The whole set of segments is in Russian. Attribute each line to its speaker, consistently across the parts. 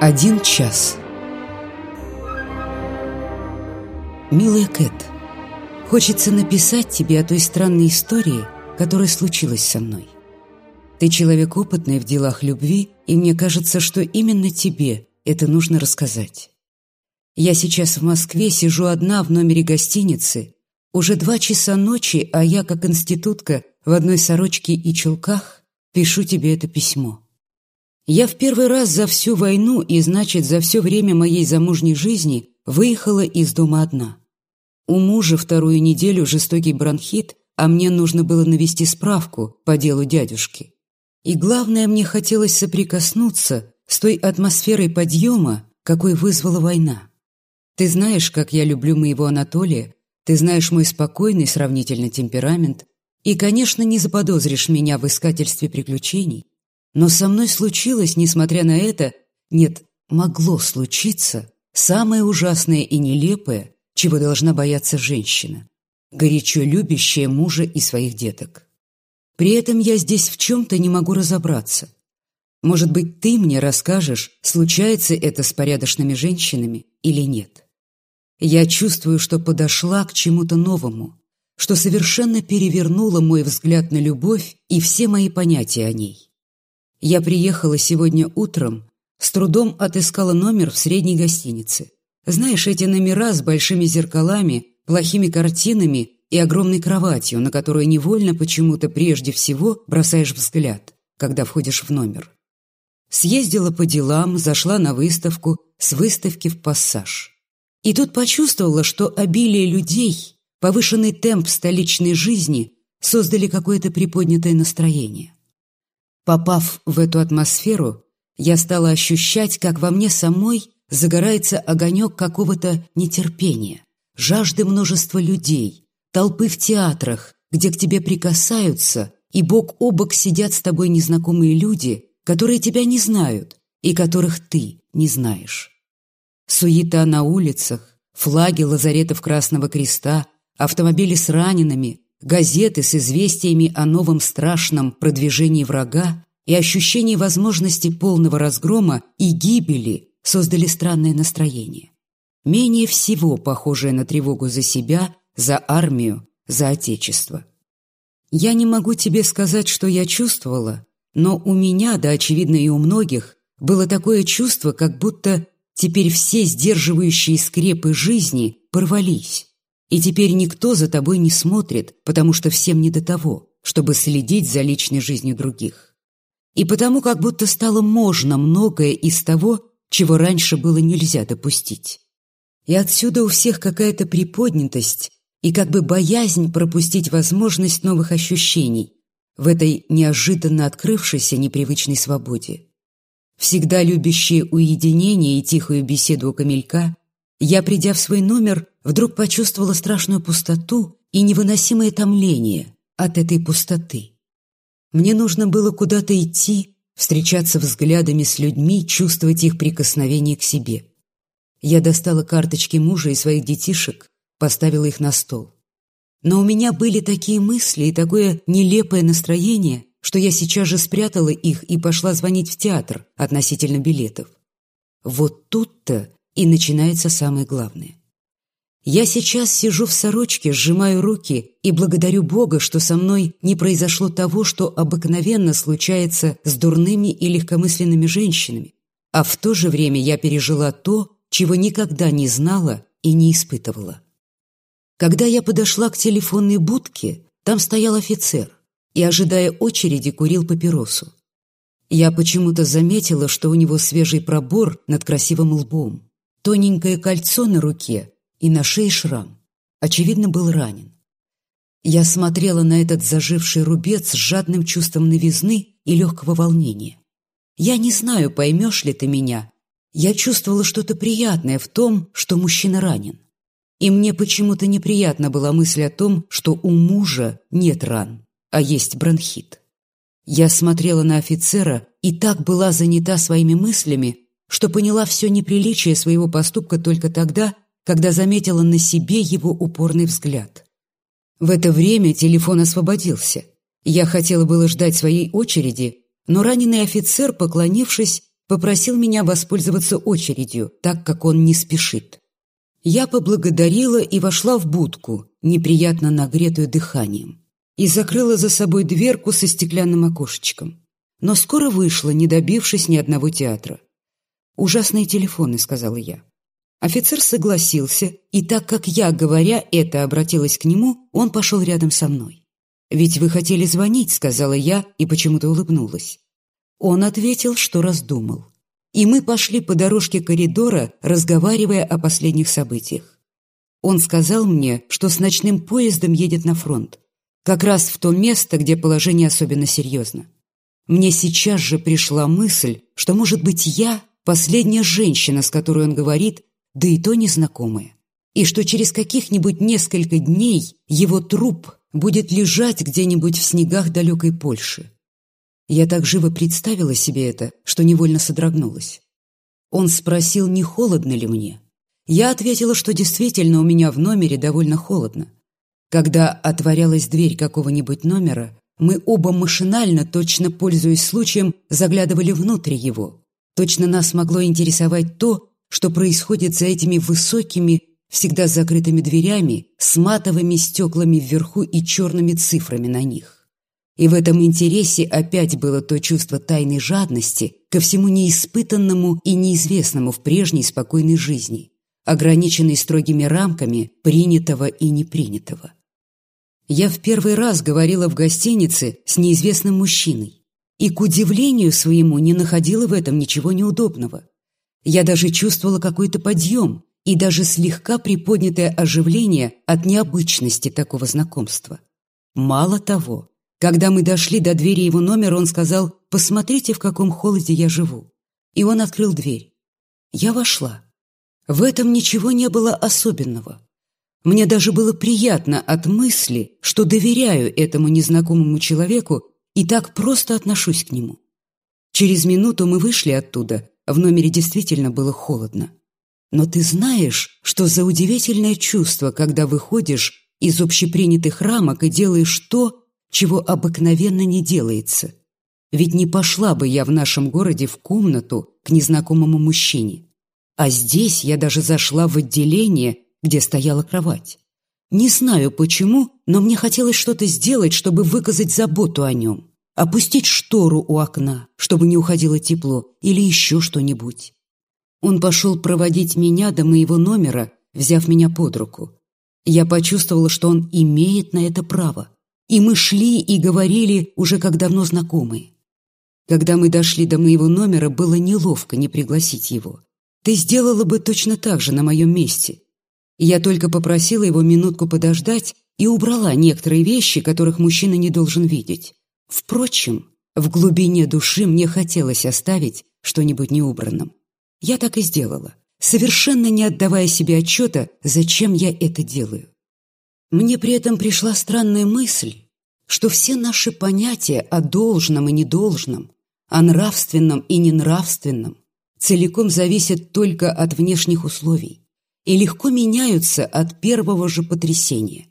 Speaker 1: Один час. Милая Кэт, хочется написать тебе о той странной истории, которая случилась со мной. Ты человек опытный в делах любви, и мне кажется, что именно тебе это нужно рассказать. Я сейчас в Москве сижу одна в номере гостиницы. Уже два часа ночи, а я, как институтка, в одной сорочке и чулках, пишу тебе это письмо. Я в первый раз за всю войну и, значит, за все время моей замужней жизни выехала из дома одна. У мужа вторую неделю жестокий бронхит, а мне нужно было навести справку по делу дядюшки. И главное, мне хотелось соприкоснуться с той атмосферой подъема, какой вызвала война. Ты знаешь, как я люблю моего Анатолия, ты знаешь мой спокойный сравнительно темперамент, и, конечно, не заподозришь меня в искательстве приключений, но со мной случилось, несмотря на это, нет, могло случиться, самое ужасное и нелепое, чего должна бояться женщина, горячо любящая мужа и своих деток. При этом я здесь в чем-то не могу разобраться. Может быть, ты мне расскажешь, случается это с порядочными женщинами или нет. Я чувствую, что подошла к чему-то новому, что совершенно перевернула мой взгляд на любовь и все мои понятия о ней. Я приехала сегодня утром, с трудом отыскала номер в средней гостинице. Знаешь, эти номера с большими зеркалами, плохими картинами и огромной кроватью, на которую невольно почему-то прежде всего бросаешь взгляд, когда входишь в номер. Съездила по делам, зашла на выставку, с выставки в пассаж. И тут почувствовала, что обилие людей, повышенный темп столичной жизни создали какое-то приподнятое настроение. Попав в эту атмосферу, я стала ощущать, как во мне самой загорается огонек какого-то нетерпения, жажды множества людей, толпы в театрах, где к тебе прикасаются, и бок о бок сидят с тобой незнакомые люди, которые тебя не знают и которых ты не знаешь. Суета на улицах, флаги лазаретов Красного Креста, автомобили с ранеными, газеты с известиями о новом страшном продвижении врага и ощущение возможности полного разгрома и гибели создали странное настроение. Менее всего похожее на тревогу за себя, за армию, за отечество. Я не могу тебе сказать, что я чувствовала, но у меня, да очевидно и у многих, было такое чувство, как будто теперь все сдерживающие скрепы жизни порвались. И теперь никто за тобой не смотрит, потому что всем не до того, чтобы следить за личной жизнью других. И потому как будто стало можно многое из того, чего раньше было нельзя допустить. И отсюда у всех какая-то приподнятость и как бы боязнь пропустить возможность новых ощущений в этой неожиданно открывшейся непривычной свободе. Всегда любящие уединение и тихую беседу у камелька, я, придя в свой номер, вдруг почувствовала страшную пустоту и невыносимое томление от этой пустоты. Мне нужно было куда-то идти, встречаться взглядами с людьми, чувствовать их прикосновение к себе. Я достала карточки мужа и своих детишек, поставила их на стол. Но у меня были такие мысли и такое нелепое настроение, что я сейчас же спрятала их и пошла звонить в театр относительно билетов. Вот тут-то и начинается самое главное. Я сейчас сижу в сорочке, сжимаю руки и благодарю Бога, что со мной не произошло того, что обыкновенно случается с дурными и легкомысленными женщинами, а в то же время я пережила то, чего никогда не знала и не испытывала. Когда я подошла к телефонной будке, там стоял офицер и, ожидая очереди, курил папиросу. Я почему-то заметила, что у него свежий пробор над красивым лбом. Тоненькое кольцо на руке и на шее шрам. Очевидно, был ранен. Я смотрела на этот заживший рубец с жадным чувством новизны и легкого волнения. Я не знаю, поймешь ли ты меня. Я чувствовала что-то приятное в том, что мужчина ранен. И мне почему-то неприятна была мысль о том, что у мужа нет ран, а есть бронхит. Я смотрела на офицера и так была занята своими мыслями, что поняла все неприличие своего поступка только тогда, когда заметила на себе его упорный взгляд. В это время телефон освободился. Я хотела было ждать своей очереди, но раненый офицер, поклонившись, попросил меня воспользоваться очередью, так как он не спешит. Я поблагодарила и вошла в будку, неприятно нагретую дыханием, и закрыла за собой дверку со стеклянным окошечком. Но скоро вышла, не добившись ни одного театра. «Ужасные телефоны», — сказала я. Офицер согласился, и так как я, говоря это, обратилась к нему, он пошел рядом со мной. «Ведь вы хотели звонить», — сказала я и почему-то улыбнулась. Он ответил, что раздумал и мы пошли по дорожке коридора, разговаривая о последних событиях. Он сказал мне, что с ночным поездом едет на фронт, как раз в то место, где положение особенно серьезно. Мне сейчас же пришла мысль, что, может быть, я последняя женщина, с которой он говорит, да и то незнакомая, и что через каких-нибудь несколько дней его труп будет лежать где-нибудь в снегах далекой Польши. Я так живо представила себе это, что невольно содрогнулась. Он спросил, не холодно ли мне. Я ответила, что действительно у меня в номере довольно холодно. Когда отворялась дверь какого-нибудь номера, мы оба машинально, точно пользуясь случаем, заглядывали внутрь его. Точно нас могло интересовать то, что происходит за этими высокими, всегда закрытыми дверями, с матовыми стеклами вверху и черными цифрами на них. И в этом интересе опять было то чувство тайной жадности ко всему неиспытанному и неизвестному в прежней спокойной жизни, ограниченной строгими рамками принятого и непринятого. Я в первый раз говорила в гостинице с неизвестным мужчиной и, к удивлению своему, не находила в этом ничего неудобного. Я даже чувствовала какой-то подъем и даже слегка приподнятое оживление от необычности такого знакомства. Мало того, когда мы дошли до двери его номера, он сказал «Посмотрите, в каком холоде я живу». И он открыл дверь. Я вошла. В этом ничего не было особенного. Мне даже было приятно от мысли, что доверяю этому незнакомому человеку и так просто отношусь к нему. Через минуту мы вышли оттуда, в номере действительно было холодно. Но ты знаешь, что за удивительное чувство, когда выходишь из общепринятых рамок и делаешь то, чего обыкновенно не делается. Ведь не пошла бы я в нашем городе в комнату к незнакомому мужчине. А здесь я даже зашла в отделение, где стояла кровать. Не знаю почему, но мне хотелось что-то сделать, чтобы выказать заботу о нем. Опустить штору у окна, чтобы не уходило тепло, или еще что-нибудь. Он пошел проводить меня до моего номера, взяв меня под руку. Я почувствовала, что он имеет на это право и мы шли и говорили уже как давно знакомые. Когда мы дошли до моего номера, было неловко не пригласить его. Ты сделала бы точно так же на моем месте. Я только попросила его минутку подождать и убрала некоторые вещи, которых мужчина не должен видеть. Впрочем, в глубине души мне хотелось оставить что-нибудь неубранным. Я так и сделала, совершенно не отдавая себе отчета, зачем я это делаю. Мне при этом пришла странная мысль, что все наши понятия о должном и недолжном, о нравственном и ненравственном целиком зависят только от внешних условий и легко меняются от первого же потрясения.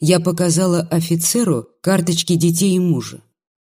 Speaker 1: Я показала офицеру карточки детей и мужа.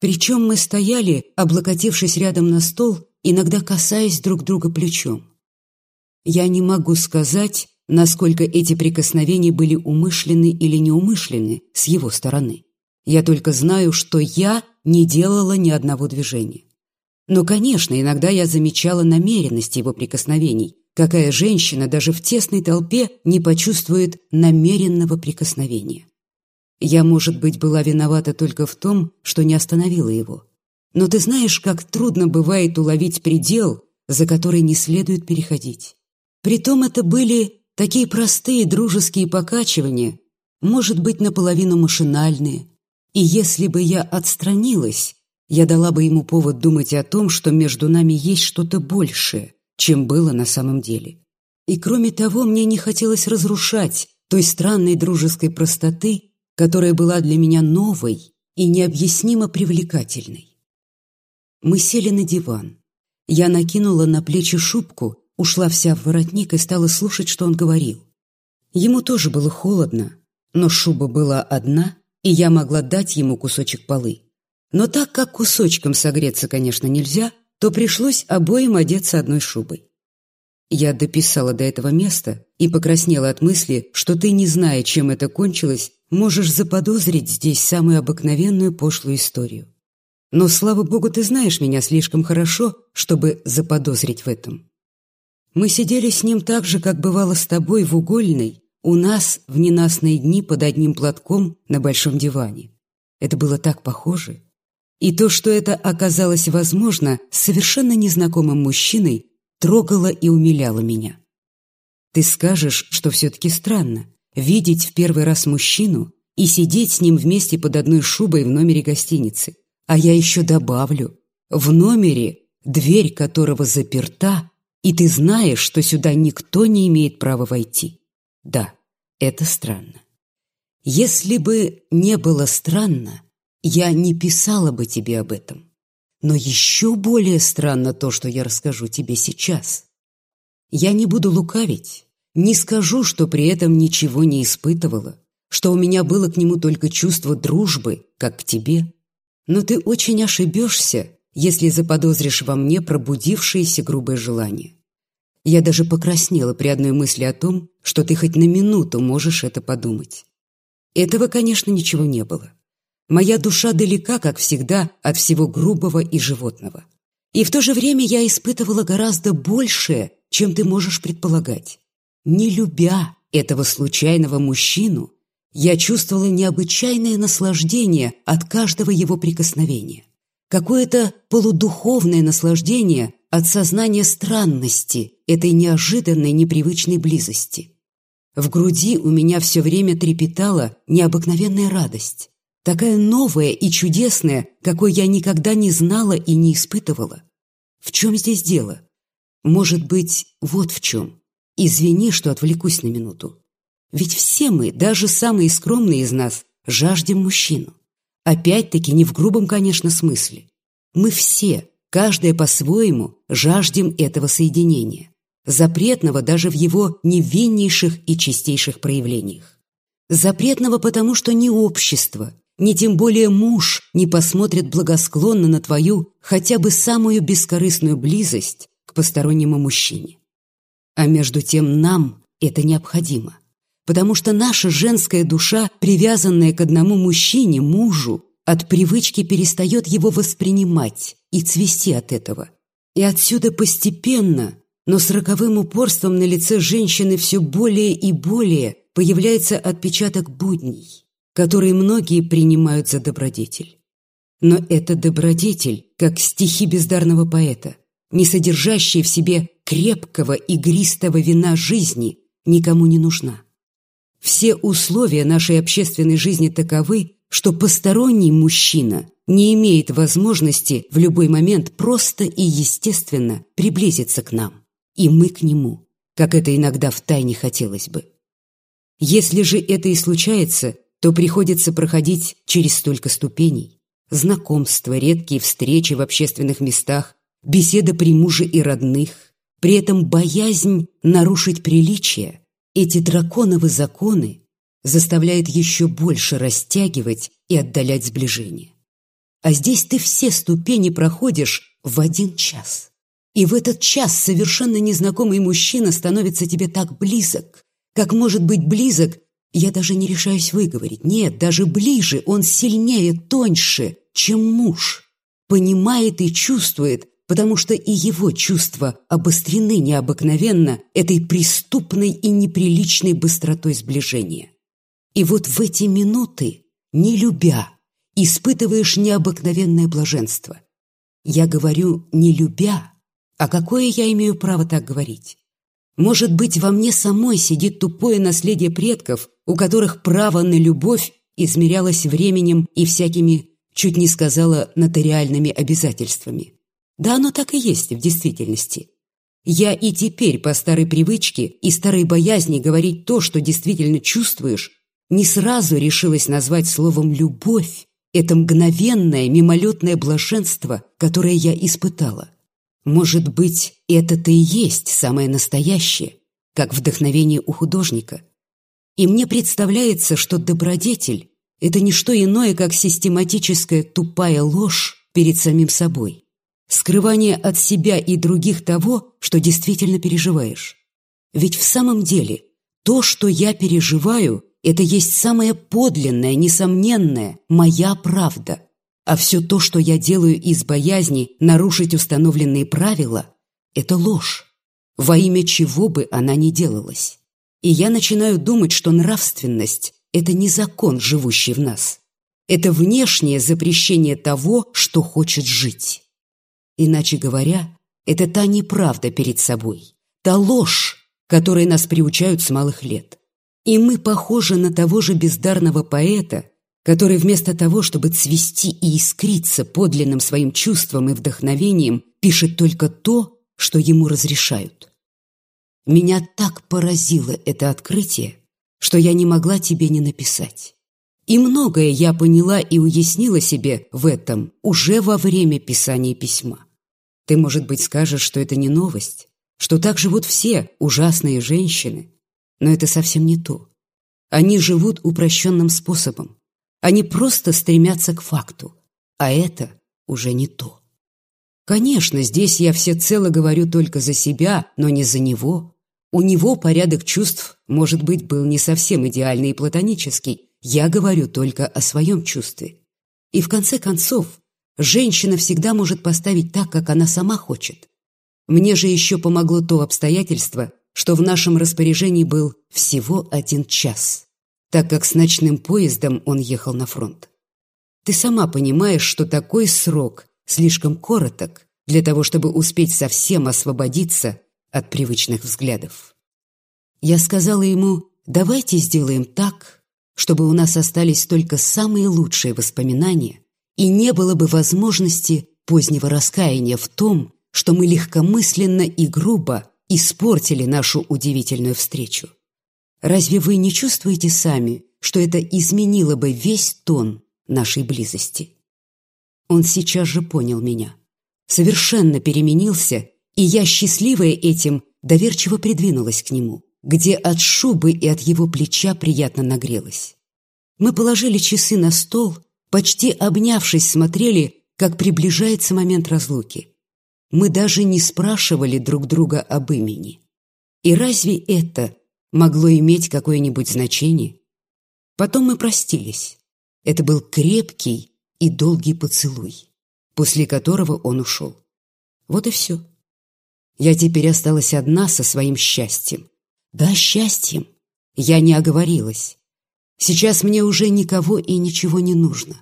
Speaker 1: Причем мы стояли, облокотившись рядом на стол, иногда касаясь друг друга плечом. Я не могу сказать, насколько эти прикосновения были умышленны или неумышленны с его стороны. Я только знаю, что я не делала ни одного движения. Но, конечно, иногда я замечала намеренность его прикосновений. Какая женщина даже в тесной толпе не почувствует намеренного прикосновения? Я, может быть, была виновата только в том, что не остановила его. Но ты знаешь, как трудно бывает уловить предел, за который не следует переходить. Притом это были Такие простые дружеские покачивания, может быть, наполовину машинальные. И если бы я отстранилась, я дала бы ему повод думать о том, что между нами есть что-то большее, чем было на самом деле. И кроме того, мне не хотелось разрушать той странной дружеской простоты, которая была для меня новой и необъяснимо привлекательной. Мы сели на диван. Я накинула на плечи шубку ушла вся в воротник и стала слушать, что он говорил. Ему тоже было холодно, но шуба была одна, и я могла дать ему кусочек полы. Но так как кусочком согреться, конечно, нельзя, то пришлось обоим одеться одной шубой. Я дописала до этого места и покраснела от мысли, что ты, не зная, чем это кончилось, можешь заподозрить здесь самую обыкновенную пошлую историю. Но, слава богу, ты знаешь меня слишком хорошо, чтобы заподозрить в этом. Мы сидели с ним так же, как бывало с тобой в угольной, у нас в ненастные дни под одним платком на большом диване. Это было так похоже. И то, что это оказалось возможно совершенно незнакомым мужчиной, трогало и умиляло меня. Ты скажешь, что все-таки странно видеть в первый раз мужчину и сидеть с ним вместе под одной шубой в номере гостиницы. А я еще добавлю, в номере, дверь которого заперта, и ты знаешь, что сюда никто не имеет права войти. Да, это странно. Если бы не было странно, я не писала бы тебе об этом. Но еще более странно то, что я расскажу тебе сейчас. Я не буду лукавить, не скажу, что при этом ничего не испытывала, что у меня было к нему только чувство дружбы, как к тебе. Но ты очень ошибешься, если заподозришь во мне пробудившееся грубое желание. Я даже покраснела при одной мысли о том, что ты хоть на минуту можешь это подумать. Этого, конечно, ничего не было. Моя душа далека, как всегда, от всего грубого и животного. И в то же время я испытывала гораздо большее, чем ты можешь предполагать. Не любя этого случайного мужчину, я чувствовала необычайное наслаждение от каждого его прикосновения. Какое-то полудуховное наслаждение от сознания странности этой неожиданной непривычной близости. В груди у меня все время трепетала необыкновенная радость такая новая и чудесная, какой я никогда не знала и не испытывала. В чем здесь дело? Может быть, вот в чем. Извини, что отвлекусь на минуту. Ведь все мы, даже самые скромные из нас, жаждем мужчину. Опять-таки не в грубом, конечно, смысле. Мы все, каждая по-своему, жаждем этого соединения, запретного даже в его невиннейших и чистейших проявлениях. Запретного потому, что ни общество, ни тем более муж не посмотрит благосклонно на твою хотя бы самую бескорыстную близость к постороннему мужчине. А между тем нам это необходимо, потому что наша женская душа, привязанная к одному мужчине, мужу, от привычки перестает его воспринимать и цвести от этого. И отсюда постепенно, но с роковым упорством на лице женщины все более и более появляется отпечаток будней которые многие принимают за добродетель. Но это добродетель, как стихи бездарного поэта, не содержащие в себе крепкого игристого вина жизни, никому не нужна. Все условия нашей общественной жизни таковы, что посторонний мужчина не имеет возможности в любой момент просто и естественно приблизиться к нам, и мы к нему, как это иногда втайне хотелось бы. Если же это и случается, то приходится проходить через столько ступеней. Знакомства, редкие встречи в общественных местах, беседа при муже и родных, при этом боязнь нарушить приличие. Эти драконовы законы заставляют еще больше растягивать и отдалять сближение. А здесь ты все ступени проходишь в один час. И в этот час совершенно незнакомый мужчина становится тебе так близок, как может быть близок я даже не решаюсь выговорить. Нет, даже ближе, он сильнее, тоньше, чем муж. Понимает и чувствует, потому что и его чувства обострены необыкновенно этой преступной и неприличной быстротой сближения. И вот в эти минуты, не любя, испытываешь необыкновенное блаженство. Я говорю «не любя», а какое я имею право так говорить? Может быть, во мне самой сидит тупое наследие предков, у которых право на любовь измерялось временем и всякими, чуть не сказала, нотариальными обязательствами. Да оно так и есть в действительности. Я и теперь по старой привычке и старой боязни говорить то, что действительно чувствуешь, не сразу решилась назвать словом «любовь» это мгновенное мимолетное блаженство, которое я испытала. Может быть, это-то и есть самое настоящее, как вдохновение у художника. И мне представляется, что добродетель – это не что иное, как систематическая тупая ложь перед самим собой. скрывание от себя и других того, что действительно переживаешь. Ведь в самом деле то, что я переживаю, это есть самая подлинная, несомненная, моя правда. А все то, что я делаю из боязни нарушить установленные правила, это ложь, во имя чего бы она ни делалась. И я начинаю думать, что нравственность – это не закон, живущий в нас. Это внешнее запрещение того, что хочет жить. Иначе говоря, это та неправда перед собой, та ложь, которой нас приучают с малых лет. И мы похожи на того же бездарного поэта, который вместо того, чтобы цвести и искриться подлинным своим чувством и вдохновением, пишет только то, что ему разрешают. Меня так поразило это открытие, что я не могла тебе не написать. И многое я поняла и уяснила себе в этом уже во время писания письма. Ты, может быть, скажешь, что это не новость, что так живут все ужасные женщины, но это совсем не то. Они живут упрощенным способом. Они просто стремятся к факту, а это уже не то. Конечно, здесь я всецело говорю только за себя, но не за него. У него порядок чувств, может быть, был не совсем идеальный и платонический. Я говорю только о своем чувстве. И в конце концов, женщина всегда может поставить так, как она сама хочет. Мне же еще помогло то обстоятельство, что в нашем распоряжении был всего один час, так как с ночным поездом он ехал на фронт. Ты сама понимаешь, что такой срок слишком короток для того, чтобы успеть совсем освободиться от привычных взглядов. Я сказала ему, давайте сделаем так, чтобы у нас остались только самые лучшие воспоминания и не было бы возможности позднего раскаяния в том, что мы легкомысленно и грубо испортили нашу удивительную встречу. Разве вы не чувствуете сами, что это изменило бы весь тон нашей близости? Он сейчас же понял меня. Совершенно переменился и я, счастливая этим, доверчиво придвинулась к нему, где от шубы и от его плеча приятно нагрелась. Мы положили часы на стол, почти обнявшись, смотрели, как приближается момент разлуки. Мы даже не спрашивали друг друга об имени. И разве это могло иметь какое-нибудь значение? Потом мы простились. Это был крепкий и долгий поцелуй, после которого он ушел. Вот и все. Я теперь осталась одна со своим счастьем. Да, счастьем. Я не оговорилась. Сейчас мне уже никого и ничего не нужно.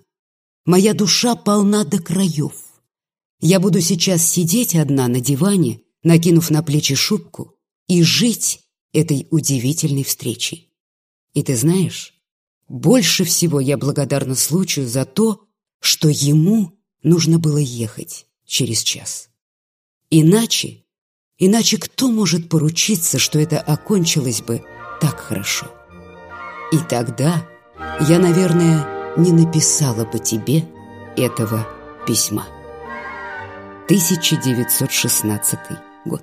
Speaker 1: Моя душа полна до краев. Я буду сейчас сидеть одна на диване, накинув на плечи шубку, и жить этой удивительной встречей. И ты знаешь, больше всего я благодарна случаю за то, что ему нужно было ехать через час. Иначе Иначе кто может поручиться, что это окончилось бы так хорошо? И тогда я, наверное, не написала бы тебе этого письма. 1916 год.